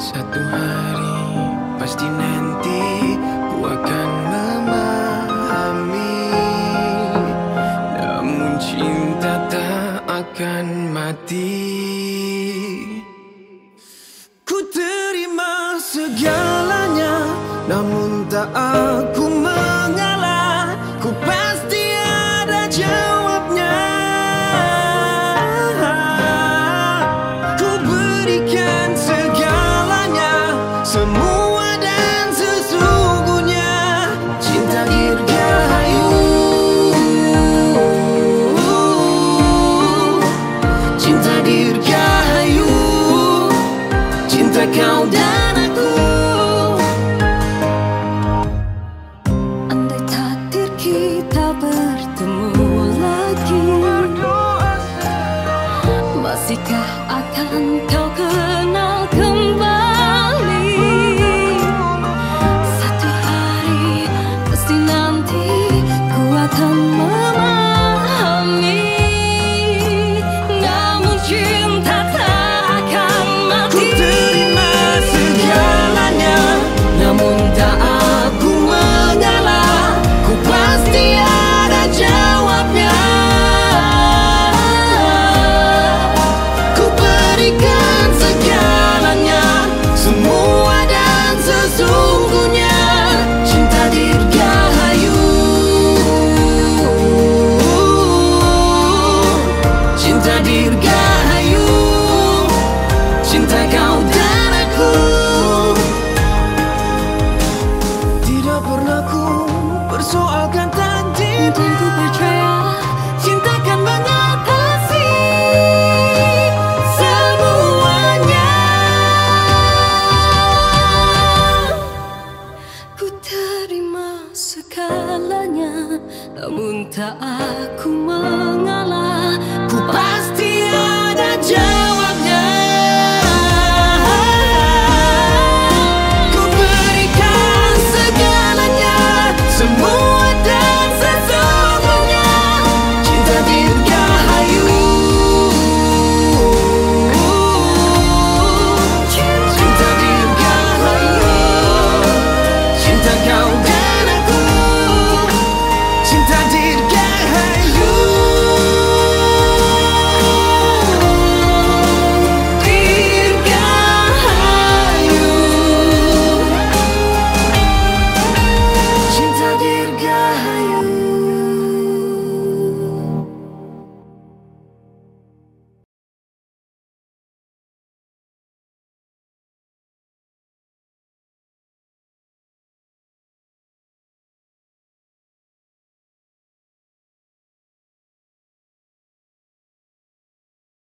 Satu hari pasti nanti ku akan memahami Namun cinta tak akan mati. Ku terima segalanya Namun tak aku Akankah kau kenal kembali? Satu hari pasti nanti ku akan. tak pernah ku persoalkan takdir Untuk ku percaya Cinta kan mengatasi Semuanya. Ku terima segalanya Namun tak aku mahu higher, higher.